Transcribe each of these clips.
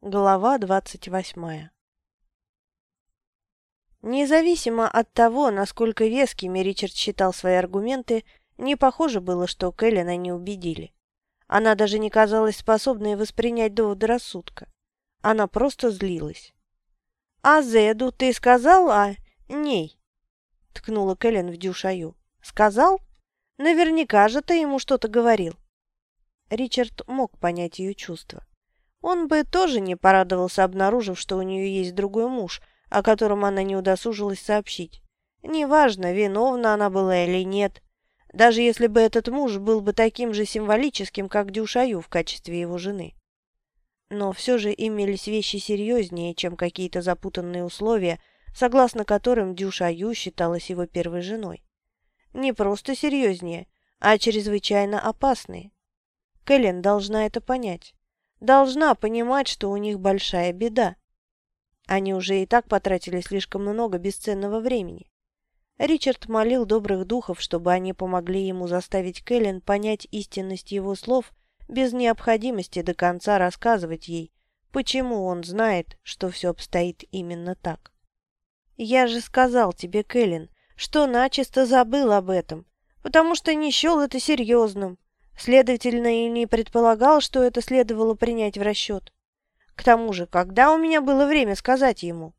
Глава двадцать восьмая Независимо от того, насколько вескими Ричард считал свои аргументы, не похоже было, что Кэлен они убедили. Она даже не казалась способной воспринять доводы рассудка. Она просто злилась. «А Зеду ты сказал о ней?» — ткнула Кэлен в Дюшаю. «Сказал? Наверняка же ты ему что-то говорил». Ричард мог понять ее чувства. Он бы тоже не порадовался, обнаружив, что у нее есть другой муж, о котором она не удосужилась сообщить. Неважно, виновна она была или нет. Даже если бы этот муж был бы таким же символическим, как Дюшаю в качестве его жены. Но все же имелись вещи серьезнее, чем какие-то запутанные условия, согласно которым Дюшаю считалась его первой женой. Не просто серьезнее, а чрезвычайно опасные. Кэлен должна это понять должна понимать, что у них большая беда. Они уже и так потратили слишком много бесценного времени. Ричард молил добрых духов, чтобы они помогли ему заставить Кэлен понять истинность его слов без необходимости до конца рассказывать ей, почему он знает, что все обстоит именно так. «Я же сказал тебе, Кэлен, что начисто забыл об этом, потому что не счел это серьезным. Следовательно, и не предполагал, что это следовало принять в расчет. К тому же, когда у меня было время сказать ему?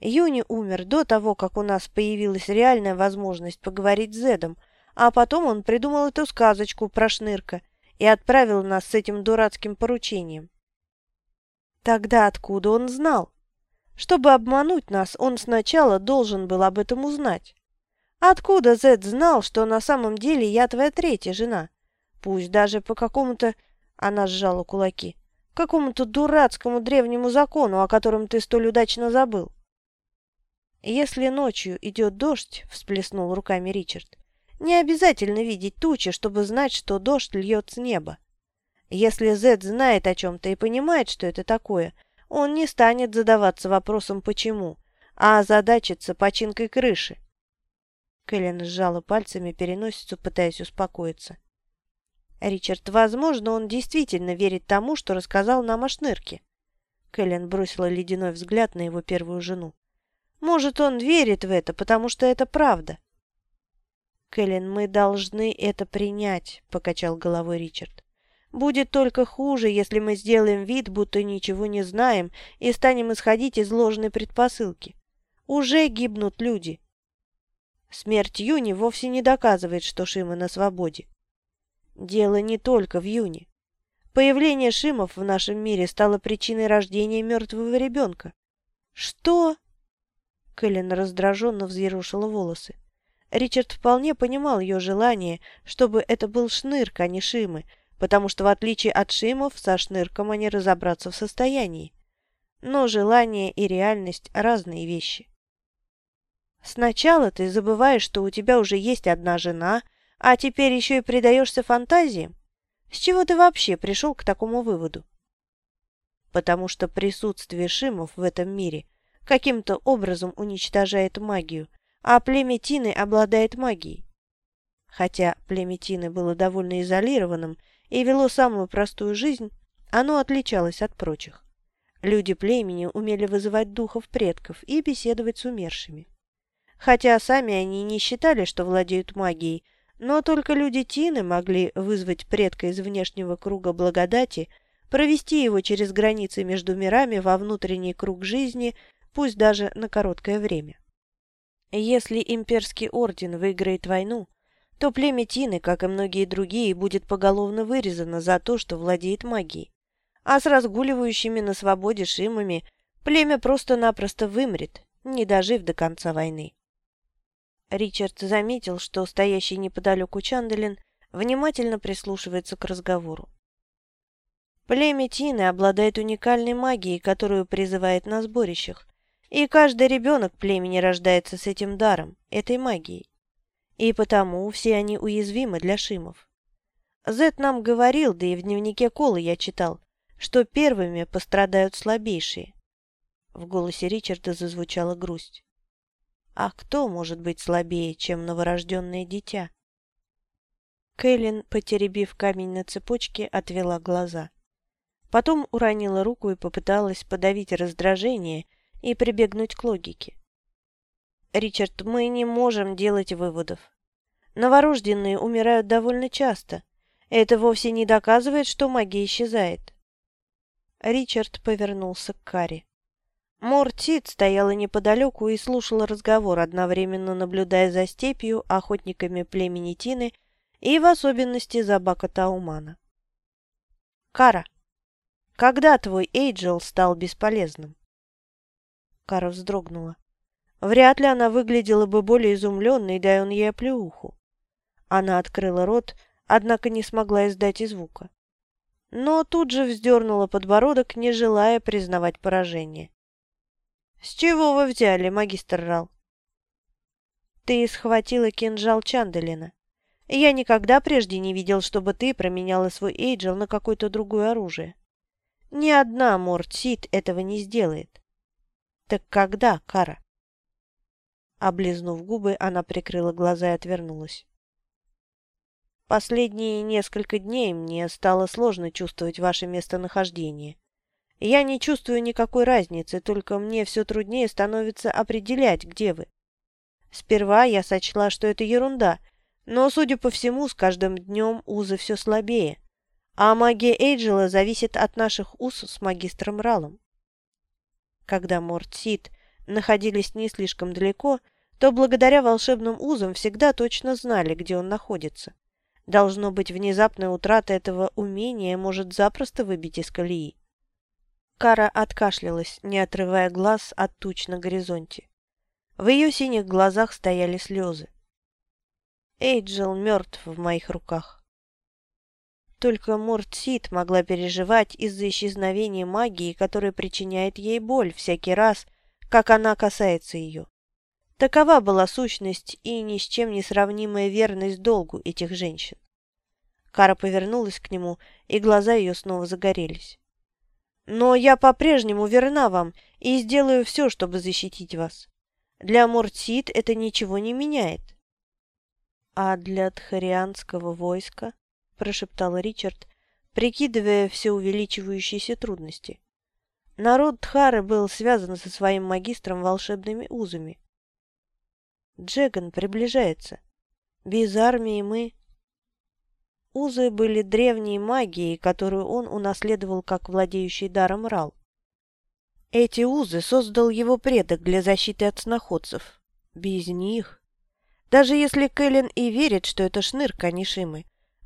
Юни умер до того, как у нас появилась реальная возможность поговорить с Зедом, а потом он придумал эту сказочку про Шнырка и отправил нас с этим дурацким поручением. Тогда откуда он знал? Чтобы обмануть нас, он сначала должен был об этом узнать. Откуда Зед знал, что на самом деле я твоя третья жена? Пусть даже по какому-то... Она сжала кулаки. Какому-то дурацкому древнему закону, о котором ты столь удачно забыл. Если ночью идет дождь, всплеснул руками Ричард, не обязательно видеть тучи, чтобы знать, что дождь льет с неба. Если Зед знает о чем-то и понимает, что это такое, он не станет задаваться вопросом «почему», а озадачится починкой крыши. Кэлен сжала пальцами переносицу, пытаясь успокоиться. Ричард, возможно, он действительно верит тому, что рассказал нам о Шнырке. Кэлен бросила ледяной взгляд на его первую жену. Может, он верит в это, потому что это правда. Кэлен, мы должны это принять, покачал головой Ричард. Будет только хуже, если мы сделаем вид, будто ничего не знаем, и станем исходить из ложной предпосылки. Уже гибнут люди. Смерть Юни вовсе не доказывает, что Шима на свободе. Дело не только в Юне. Появление Шимов в нашем мире стало причиной рождения мертвого ребенка. Что? Кэлен раздраженно взъерушила волосы. Ричард вполне понимал ее желание, чтобы это был Шнырк, а не Шимы, потому что, в отличие от Шимов, со Шнырком они разобраться в состоянии. Но желание и реальность – разные вещи. Сначала ты забываешь, что у тебя уже есть одна жена – а теперь еще и предаешься фантазии? С чего ты вообще пришел к такому выводу? Потому что присутствие Шимов в этом мире каким-то образом уничтожает магию, а племя Тины обладает магией. Хотя племя Тины было довольно изолированным и вело самую простую жизнь, оно отличалось от прочих. Люди племени умели вызывать духов предков и беседовать с умершими. Хотя сами они не считали, что владеют магией, но только люди Тины могли вызвать предка из внешнего круга благодати, провести его через границы между мирами во внутренний круг жизни, пусть даже на короткое время. Если имперский орден выиграет войну, то племя Тины, как и многие другие, будет поголовно вырезано за то, что владеет магией. А с разгуливающими на свободе шимами племя просто-напросто вымрет, не дожив до конца войны. Ричард заметил, что стоящий неподалеку Чанделин внимательно прислушивается к разговору. Племя Тины обладает уникальной магией, которую призывает на сборищах, и каждый ребенок племени рождается с этим даром, этой магией. И потому все они уязвимы для шимов. Зет нам говорил, да и в дневнике Колы я читал, что первыми пострадают слабейшие. В голосе Ричарда зазвучала грусть. А кто может быть слабее, чем новорожденное дитя? Кэлен, потеребив камень на цепочке, отвела глаза. Потом уронила руку и попыталась подавить раздражение и прибегнуть к логике. «Ричард, мы не можем делать выводов. Новорожденные умирают довольно часто. Это вовсе не доказывает, что магия исчезает». Ричард повернулся к Мортит стояла неподалеку и слушала разговор, одновременно наблюдая за степью, охотниками племени Тины и в особенности за Бака Таумана. «Кара, когда твой Эйджел стал бесполезным?» Кара вздрогнула. Вряд ли она выглядела бы более изумленной, дай он ей оплеуху. Она открыла рот, однако не смогла издать и звука. Но тут же вздернула подбородок, не желая признавать поражение. «С чего вы взяли, магистр Рал?» «Ты схватила кинжал Чандалина. Я никогда прежде не видел, чтобы ты променяла свой Эйджел на какое-то другое оружие. Ни одна Мортсит этого не сделает. Так когда, Кара?» Облизнув губы, она прикрыла глаза и отвернулась. Последние несколько дней мне стало сложно чувствовать ваше местонахождение. Я не чувствую никакой разницы, только мне все труднее становится определять, где вы. Сперва я сочла, что это ерунда, но, судя по всему, с каждым днем узы все слабее, а магия Эйджела зависит от наших уз с магистром Ралом. Когда Морт Сид находились не слишком далеко, то благодаря волшебным узам всегда точно знали, где он находится. Должно быть, внезапная утрата этого умения может запросто выбить из колеи. Кара откашлялась, не отрывая глаз от туч на горизонте. В ее синих глазах стояли слезы. Эйджел мертв в моих руках. Только Муртсит могла переживать из-за исчезновения магии, которая причиняет ей боль всякий раз, как она касается ее. Такова была сущность и ни с чем не сравнимая верность долгу этих женщин. Кара повернулась к нему, и глаза ее снова загорелись. Но я по-прежнему верна вам и сделаю все, чтобы защитить вас. Для Мортсид это ничего не меняет. — А для тхарианского войска? — прошептал Ричард, прикидывая все увеличивающиеся трудности. Народ Тхары был связан со своим магистром волшебными узами. Джеган приближается. Без армии мы... Узы были древней магией, которую он унаследовал как владеющий даром Рал. Эти узы создал его предок для защиты от сноходцев. Без них... Даже если Кэлен и верит, что это шнырка,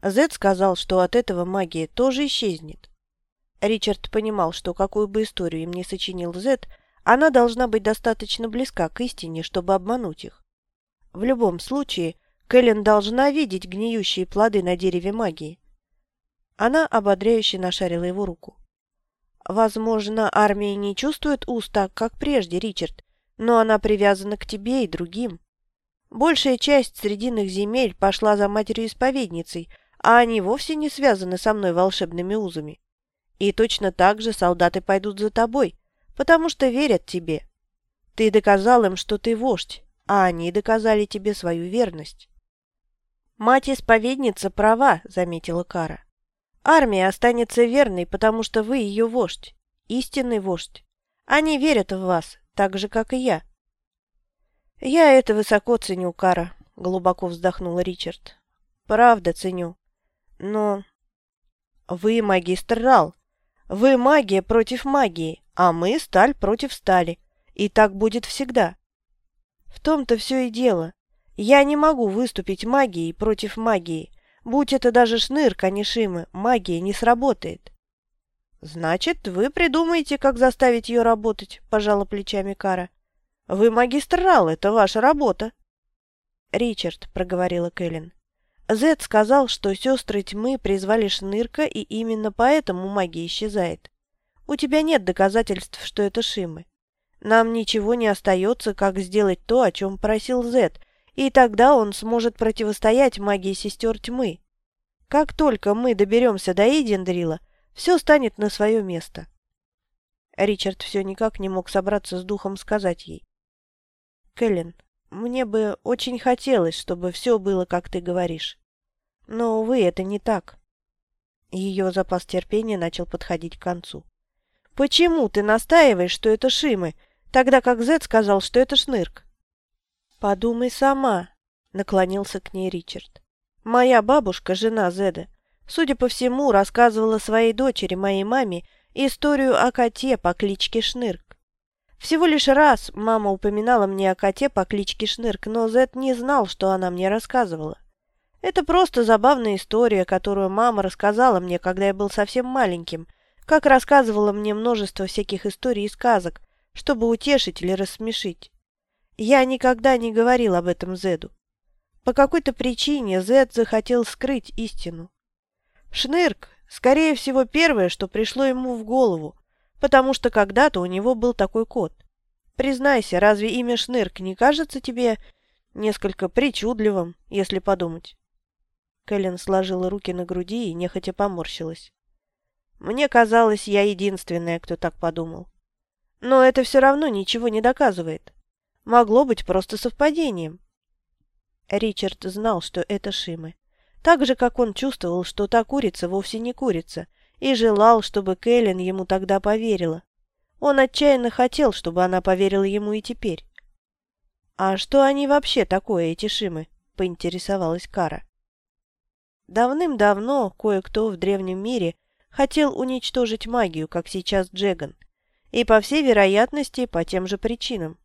а Зед сказал, что от этого магия тоже исчезнет. Ричард понимал, что какую бы историю им не сочинил Зед, она должна быть достаточно близка к истине, чтобы обмануть их. В любом случае, Кэлен должна видеть гниющие плоды на дереве магии. Она ободряюще нашарила его руку. Возможно, армия не чувствует уз так, как прежде, Ричард, но она привязана к тебе и другим. Большая часть срединных земель пошла за матерью-исповедницей, а они вовсе не связаны со мной волшебными узами. И точно так же солдаты пойдут за тобой, потому что верят тебе. Ты доказал им, что ты вождь, а они доказали тебе свою верность. «Мать-исповедница права», — заметила Кара. «Армия останется верной, потому что вы ее вождь, истинный вождь. Они верят в вас, так же, как и я». «Я это высоко ценю, Кара», — глубоко вздохнул Ричард. «Правда ценю. Но...» «Вы магистр Рал. Вы магия против магии, а мы сталь против стали. И так будет всегда». «В том-то все и дело. Я не могу выступить магией против магии. Будь это даже шныр Канишимы, магия не сработает. Значит, вы придумаете, как заставить ее работать, пожала плечами Кара. Вы магистр Рал, это ваша работа. Ричард, проговорила Кэлен. Зед сказал, что сестры тьмы призвали Шнырка, и именно поэтому магия исчезает. У тебя нет доказательств, что это Шимы. Нам ничего не остается, как сделать то, о чем просил Зед, и тогда он сможет противостоять магии сестер тьмы. Как только мы доберемся до Эйдендрила, все станет на свое место. Ричард все никак не мог собраться с духом сказать ей. «Кэлен, мне бы очень хотелось, чтобы все было, как ты говоришь. Но, увы, это не так. Ее запас терпения начал подходить к концу. «Почему ты настаиваешь, что это Шимы, тогда как Зет сказал, что это Шнырк?» «Подумай сама», — наклонился к ней Ричард. «Моя бабушка, жена Зеда, судя по всему, рассказывала своей дочери, моей маме, историю о коте по кличке Шнырк. Всего лишь раз мама упоминала мне о коте по кличке Шнырк, но Зед не знал, что она мне рассказывала. Это просто забавная история, которую мама рассказала мне, когда я был совсем маленьким, как рассказывала мне множество всяких историй и сказок, чтобы утешить или рассмешить. Я никогда не говорил об этом Зеду. По какой-то причине Зед захотел скрыть истину. Шнырк, скорее всего, первое, что пришло ему в голову, потому что когда-то у него был такой кот. Признайся, разве имя Шнырк не кажется тебе несколько причудливым, если подумать? Кэлен сложила руки на груди и нехотя поморщилась. Мне казалось, я единственная, кто так подумал. Но это все равно ничего не доказывает. Могло быть просто совпадением. Ричард знал, что это Шимы. Так же, как он чувствовал, что та курица вовсе не курица, и желал, чтобы Кэлен ему тогда поверила. Он отчаянно хотел, чтобы она поверила ему и теперь. «А что они вообще такое, эти Шимы?» — поинтересовалась Кара. Давным-давно кое-кто в древнем мире хотел уничтожить магию, как сейчас Джеган, и, по всей вероятности, по тем же причинам,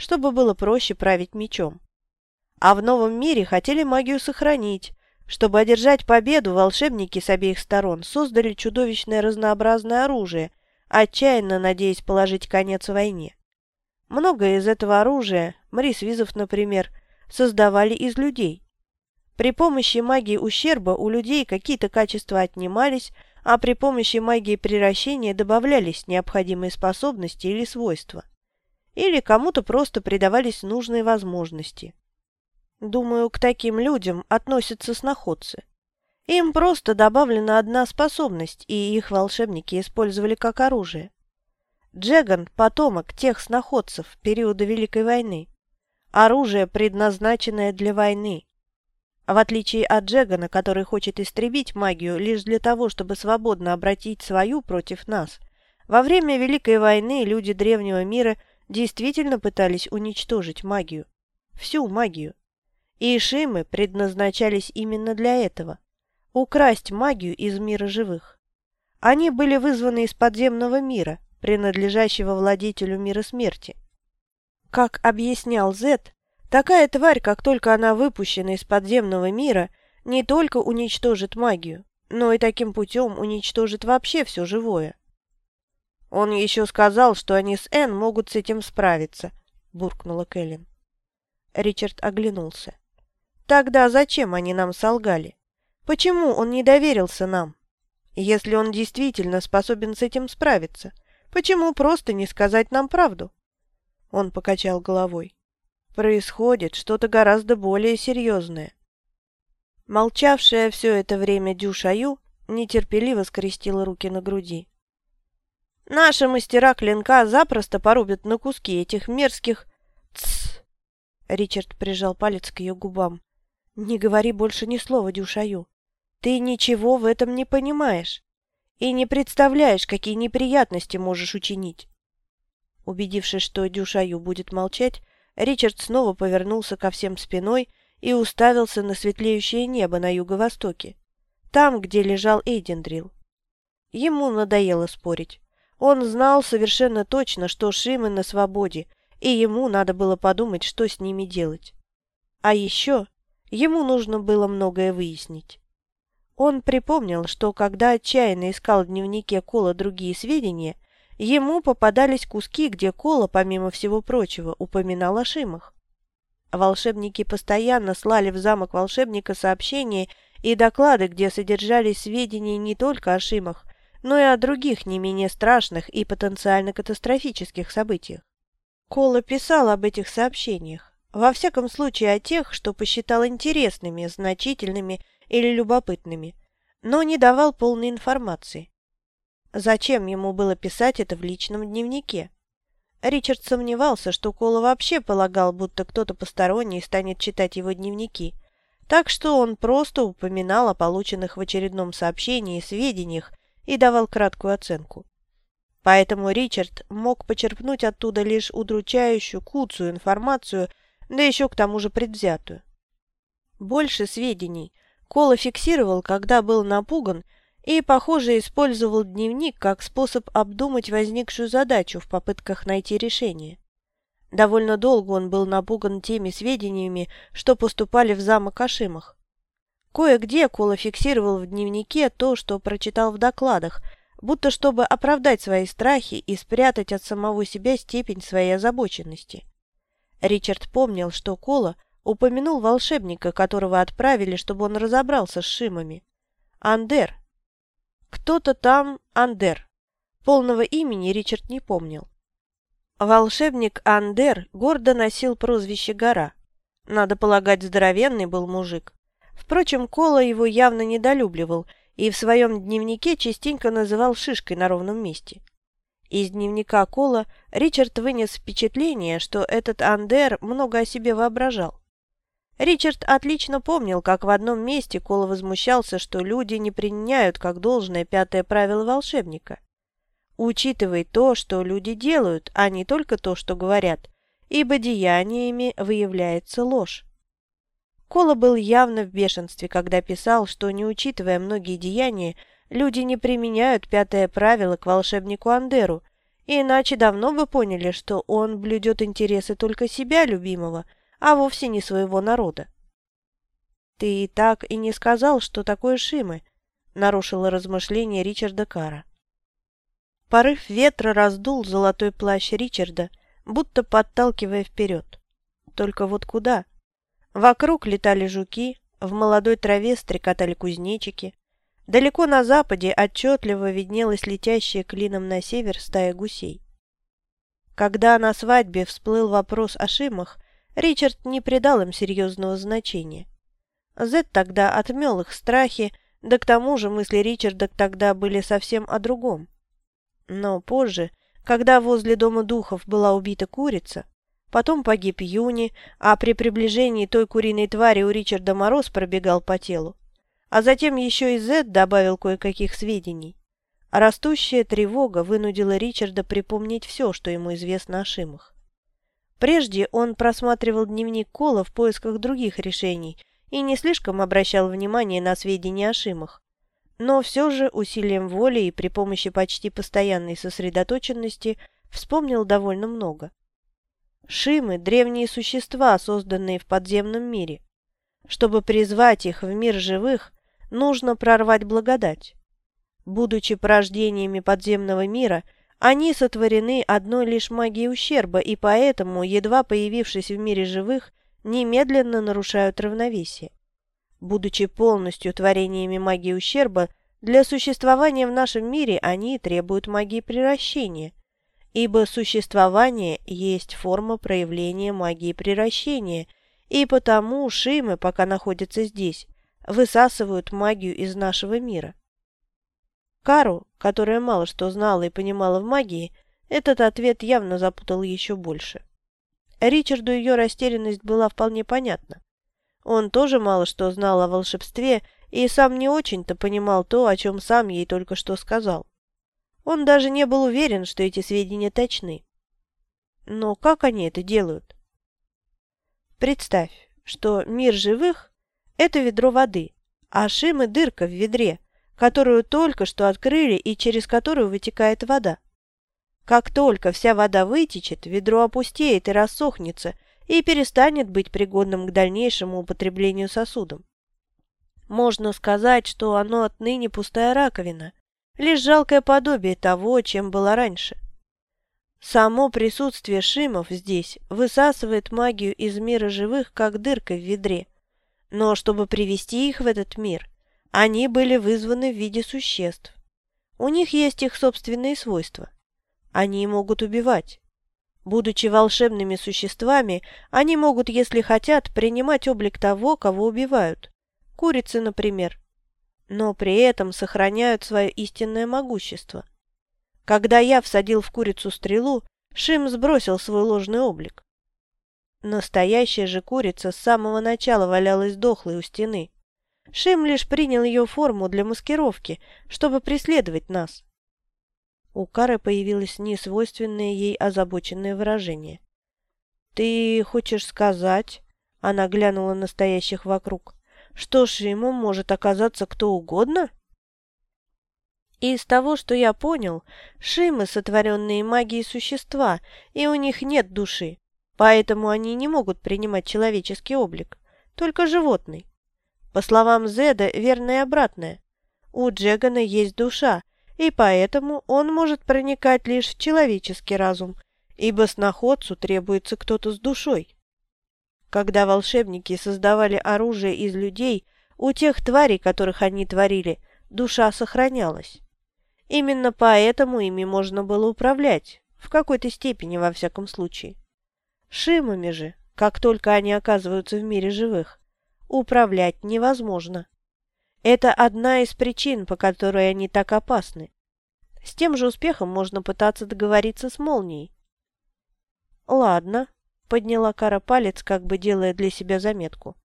чтобы было проще править мечом. А в новом мире хотели магию сохранить. Чтобы одержать победу, волшебники с обеих сторон создали чудовищное разнообразное оружие, отчаянно надеясь положить конец войне. Многое из этого оружия, Мрис Визов, например, создавали из людей. При помощи магии ущерба у людей какие-то качества отнимались, а при помощи магии приращения добавлялись необходимые способности или свойства. Или кому-то просто придавались нужные возможности. Думаю, к таким людям относятся сноходцы. Им просто добавлена одна способность, и их волшебники использовали как оружие. Джеган – потомок тех сноходцев периода Великой войны. Оружие, предназначенное для войны. В отличие от Джегана, который хочет истребить магию лишь для того, чтобы свободно обратить свою против нас, во время Великой войны люди древнего мира действительно пытались уничтожить магию. Всю магию. И Шимы предназначались именно для этого – украсть магию из мира живых. Они были вызваны из подземного мира, принадлежащего владетелю мира смерти. Как объяснял Зет, Такая тварь, как только она выпущена из подземного мира, не только уничтожит магию, но и таким путем уничтожит вообще все живое. Он еще сказал, что они с Энн могут с этим справиться, буркнула Кэлен. Ричард оглянулся. Тогда зачем они нам солгали? Почему он не доверился нам? Если он действительно способен с этим справиться, почему просто не сказать нам правду? Он покачал головой. Происходит что-то гораздо более серьезное. Молчавшая все это время Дюшаю нетерпеливо скрестила руки на груди. Наши мастера клинка запросто порубят на куски этих мерзких... Тссс! Ричард прижал палец к ее губам. Не говори больше ни слова, Дюшаю. Ты ничего в этом не понимаешь и не представляешь, какие неприятности можешь учинить. Убедившись, что Дюшаю будет молчать, Ричард снова повернулся ко всем спиной и уставился на светлеющее небо на юго-востоке, там, где лежал Эйдендрил. Ему надоело спорить. Он знал совершенно точно, что Шимы на свободе, и ему надо было подумать, что с ними делать. А еще ему нужно было многое выяснить. Он припомнил, что когда отчаянно искал в дневнике Кола другие сведения, Ему попадались куски, где Кола, помимо всего прочего, упоминал о Шимах. Волшебники постоянно слали в замок волшебника сообщения и доклады, где содержались сведения не только о Шимах, но и о других не менее страшных и потенциально катастрофических событиях. Кола писал об этих сообщениях, во всяком случае о тех, что посчитал интересными, значительными или любопытными, но не давал полной информации. Зачем ему было писать это в личном дневнике? Ричард сомневался, что Кола вообще полагал, будто кто-то посторонний станет читать его дневники. так что он просто упоминал о полученных в очередном сообщении сведениях и давал краткую оценку. Поэтому Ричард мог почерпнуть оттуда лишь удручающую, куцую информацию, да еще к тому же предвзятую. Больше сведений Кола фиксировал, когда был напуган, и, похоже, использовал дневник как способ обдумать возникшую задачу в попытках найти решение. Довольно долго он был напуган теми сведениями, что поступали в замок Ашимах. Кое-где Кола фиксировал в дневнике то, что прочитал в докладах, будто чтобы оправдать свои страхи и спрятать от самого себя степень своей озабоченности. Ричард помнил, что Кола упомянул волшебника, которого отправили, чтобы он разобрался с Шимами. Андер. Кто-то там Андер. Полного имени Ричард не помнил. Волшебник Андер гордо носил прозвище «Гора». Надо полагать, здоровенный был мужик. Впрочем, Кола его явно недолюбливал и в своем дневнике частенько называл шишкой на ровном месте. Из дневника Кола Ричард вынес впечатление, что этот Андер много о себе воображал. Ричард отлично помнил, как в одном месте Кола возмущался, что люди не применяют как должное пятое правило волшебника. Учитывай то, что люди делают, а не только то, что говорят, ибо деяниями выявляется ложь. Кола был явно в бешенстве, когда писал, что, не учитывая многие деяния, люди не применяют пятое правило к волшебнику Андеру, иначе давно бы поняли, что он блюдет интересы только себя, любимого, а вовсе не своего народа. «Ты так и не сказал, что такое Шимы», — нарушило размышление Ричарда Кара. Порыв ветра раздул золотой плащ Ричарда, будто подталкивая вперед. Только вот куда? Вокруг летали жуки, в молодой траве стрекотали кузнечики. Далеко на западе отчетливо виднелась летящая клином на север стая гусей. Когда на свадьбе всплыл вопрос о шимах, Ричард не придал им серьезного значения. Зет тогда отмел их страхи, да к тому же мысли Ричарда тогда были совсем о другом. Но позже, когда возле дома духов была убита курица, потом погиб Юни, а при приближении той куриной твари у Ричарда мороз пробегал по телу, а затем еще и Зед добавил кое-каких сведений. растущая тревога вынудила Ричарда припомнить все, что ему известно о Шимах. Прежде он просматривал дневник Кола в поисках других решений и не слишком обращал внимание на сведения о Шимах но все же усилием воли и при помощи почти постоянной сосредоточенности вспомнил довольно много. Шимы – древние существа, созданные в подземном мире. Чтобы призвать их в мир живых, нужно прорвать благодать. Будучи порождениями подземного мира, они сотворены одной лишь магией ущерба, и поэтому, едва появившись в мире живых, немедленно нарушают равновесие. Будучи полностью творениями магии ущерба, для существования в нашем мире они требуют магии приращения, ибо существование есть форма проявления магии приращения, и потому шимы, пока находятся здесь, высасывают магию из нашего мира. Кару, которая мало что знала и понимала в магии, этот ответ явно запутал еще больше. Ричарду ее растерянность была вполне понятна. Он тоже мало что знал о волшебстве и сам не очень-то понимал то, о чем сам ей только что сказал. Он даже не был уверен, что эти сведения точны. Но как они это делают? Представь, что мир живых – это ведро воды, а Шим – дырка в ведре, которую только что открыли и через которую вытекает вода. Как только вся вода вытечет, ведро опустеет и рассохнется – и перестанет быть пригодным к дальнейшему употреблению сосудом. Можно сказать, что оно отныне пустая раковина, лишь жалкое подобие того, чем было раньше. Само присутствие шимов здесь высасывает магию из мира живых, как дырка в ведре. Но чтобы привести их в этот мир, они были вызваны в виде существ. У них есть их собственные свойства. Они могут убивать. Будучи волшебными существами, они могут, если хотят, принимать облик того, кого убивают. Курицы, например. Но при этом сохраняют свое истинное могущество. Когда я всадил в курицу стрелу, Шим сбросил свой ложный облик. Настоящая же курица с самого начала валялась дохлой у стены. Шим лишь принял ее форму для маскировки, чтобы преследовать нас. У Кары появилось несвойственное ей озабоченное выражение. «Ты хочешь сказать...» — она глянула на стоящих вокруг. «Что Шимом может оказаться кто угодно?» из того, что я понял, Шимы — сотворенные магией существа, и у них нет души, поэтому они не могут принимать человеческий облик, только животный. По словам Зеда, верно и обратное. У Джегана есть душа, и поэтому он может проникать лишь в человеческий разум, ибо сноходцу требуется кто-то с душой. Когда волшебники создавали оружие из людей, у тех тварей, которых они творили, душа сохранялась. Именно поэтому ими можно было управлять, в какой-то степени во всяком случае. Шимами же, как только они оказываются в мире живых, управлять невозможно. Это одна из причин, по которой они так опасны. С тем же успехом можно пытаться договориться с молнией. «Ладно», — подняла Кара палец, как бы делая для себя заметку.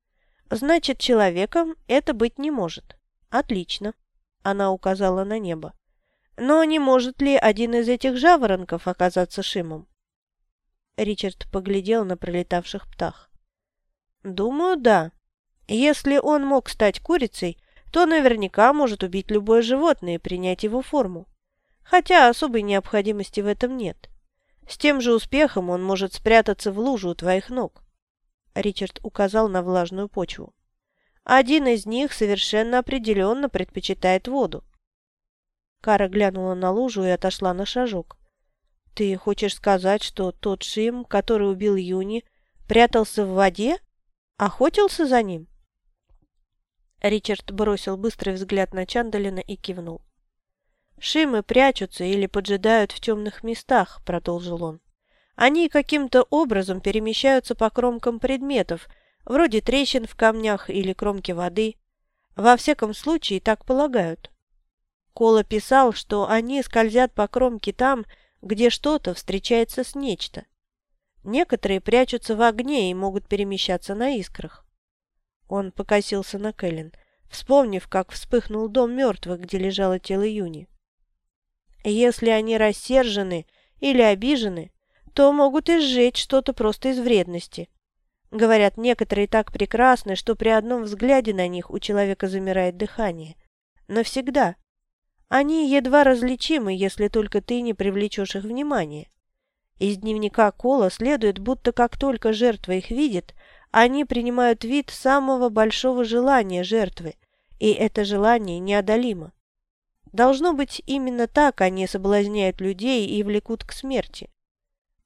«Значит, человеком это быть не может. Отлично», — она указала на небо. «Но не может ли один из этих жаворонков оказаться Шимом?» Ричард поглядел на пролетавших птах. «Думаю, да», если он мог стать курицей, то наверняка может убить любое животное и принять его форму. Хотя особой необходимости в этом нет. С тем же успехом он может спрятаться в лужу у твоих ног. Ричард указал на влажную почву. Один из них совершенно определенно предпочитает воду. Кара глянула на лужу и отошла на шажок. «Ты хочешь сказать, что тот Шим, который убил Юни, прятался в воде? Охотился за ним?» Ричард бросил быстрый взгляд на Чандалина и кивнул. «Шимы прячутся или поджидают в темных местах», — продолжил он. «Они каким-то образом перемещаются по кромкам предметов, вроде трещин в камнях или кромки воды. Во всяком случае, так полагают. Кола писал, что они скользят по кромке там, где что-то встречается с нечто. Некоторые прячутся в огне и могут перемещаться на искрах. Он покосился на Кэлен, вспомнив, как вспыхнул дом мертвых, где лежало тело Юни. Если они рассержены или обижены, то могут и сжечь что-то просто из вредности. Говорят, некоторые так прекрасны, что при одном взгляде на них у человека замирает дыхание. Навсегда. Они едва различимы, если только ты не привлечешь их внимание. Из дневника Кола следует, будто как только жертва их видит, они принимают вид самого большого желания жертвы, и это желание неодолимо. Должно быть, именно так они соблазняют людей и влекут к смерти.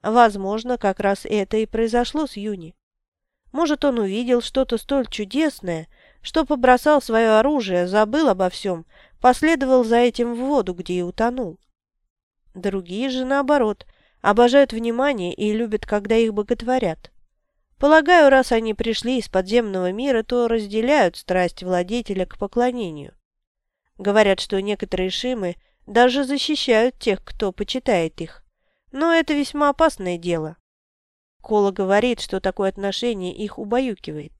Возможно, как раз это и произошло с Юни. Может, он увидел что-то столь чудесное, что побросал свое оружие, забыл обо всем, последовал за этим в воду, где и утонул. Другие же, наоборот, обожают внимание и любят, когда их боготворят. Полагаю, раз они пришли из подземного мира, то разделяют страсть владетеля к поклонению. Говорят, что некоторые шимы даже защищают тех, кто почитает их. Но это весьма опасное дело. Кола говорит, что такое отношение их убаюкивает.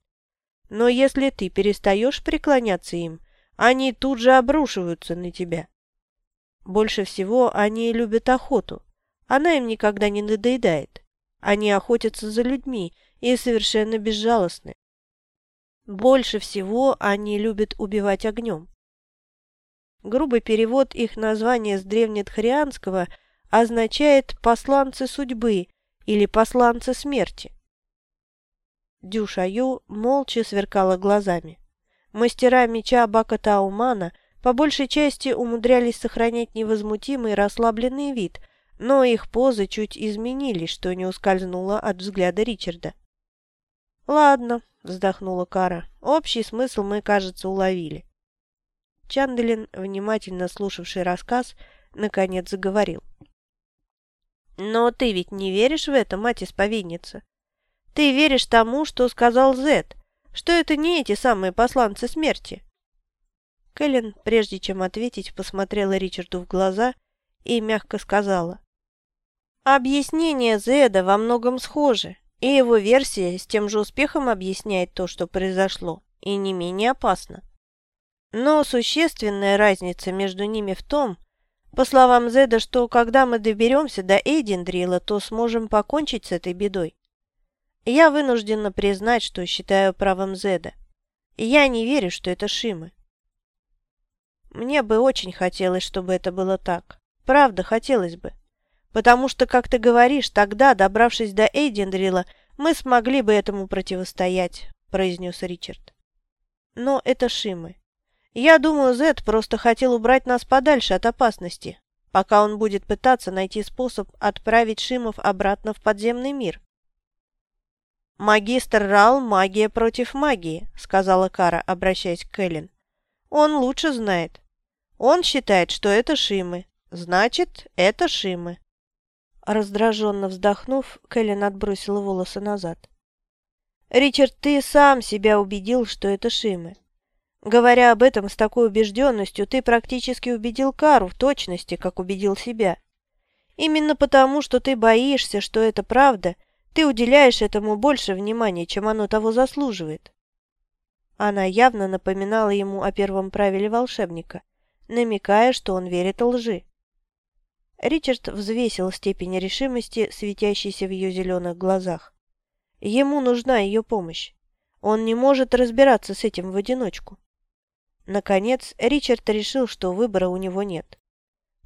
Но если ты перестаешь преклоняться им, они тут же обрушиваются на тебя. Больше всего они любят охоту. Она им никогда не надоедает. Они охотятся за людьми и совершенно безжалостны. Больше всего они любят убивать огнем. Грубый перевод их названия с древнетхарианского означает «посланцы судьбы» или «посланцы смерти». Дюшаю молча сверкала глазами. Мастера меча Бакатаумана по большей части умудрялись сохранять невозмутимый расслабленный вид, но их позы чуть изменились, что не ускользнуло от взгляда Ричарда. «Ладно», — вздохнула Кара, — «общий смысл мы, кажется, уловили». Чанделин, внимательно слушавший рассказ, наконец заговорил. «Но ты ведь не веришь в это, мать-исповедница? Ты веришь тому, что сказал Зет, что это не эти самые посланцы смерти?» Кэлен, прежде чем ответить, посмотрела Ричарду в глаза и мягко сказала. «Объяснения Зеда во многом схожи И его версия с тем же успехом объясняет то, что произошло, и не менее опасно. Но существенная разница между ними в том, по словам Зеда, что когда мы доберемся до Эйдендрила, то сможем покончить с этой бедой. Я вынуждена признать, что считаю правом Зеда. Я не верю, что это Шимы. Мне бы очень хотелось, чтобы это было так. Правда, хотелось бы. Потому что, как ты говоришь, тогда, добравшись до Эйдендрила, мы смогли бы этому противостоять, произнес Ричард. Но это Шимы. Я думаю, Зед просто хотел убрать нас подальше от опасности, пока он будет пытаться найти способ отправить Шимов обратно в подземный мир. «Магистр Рал – магия против магии», – сказала Кара, обращаясь к Кэлен. «Он лучше знает. Он считает, что это Шимы. Значит, это Шимы». Раздраженно вздохнув, Кэлен отбросила волосы назад. «Ричард, ты сам себя убедил, что это Шимы. Говоря об этом с такой убежденностью, ты практически убедил Кару в точности, как убедил себя. Именно потому, что ты боишься, что это правда, ты уделяешь этому больше внимания, чем оно того заслуживает. Она явно напоминала ему о первом правиле волшебника, намекая, что он верит лжи. Ричард взвесил степень решимости, светящейся в ее зеленых глазах. Ему нужна ее помощь. Он не может разбираться с этим в одиночку. Наконец, Ричард решил, что выбора у него нет.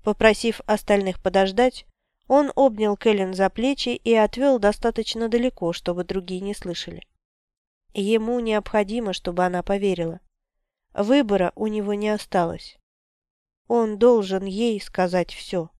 Попросив остальных подождать, он обнял Кэлен за плечи и отвел достаточно далеко, чтобы другие не слышали. Ему необходимо, чтобы она поверила. Выбора у него не осталось. Он должен ей сказать все.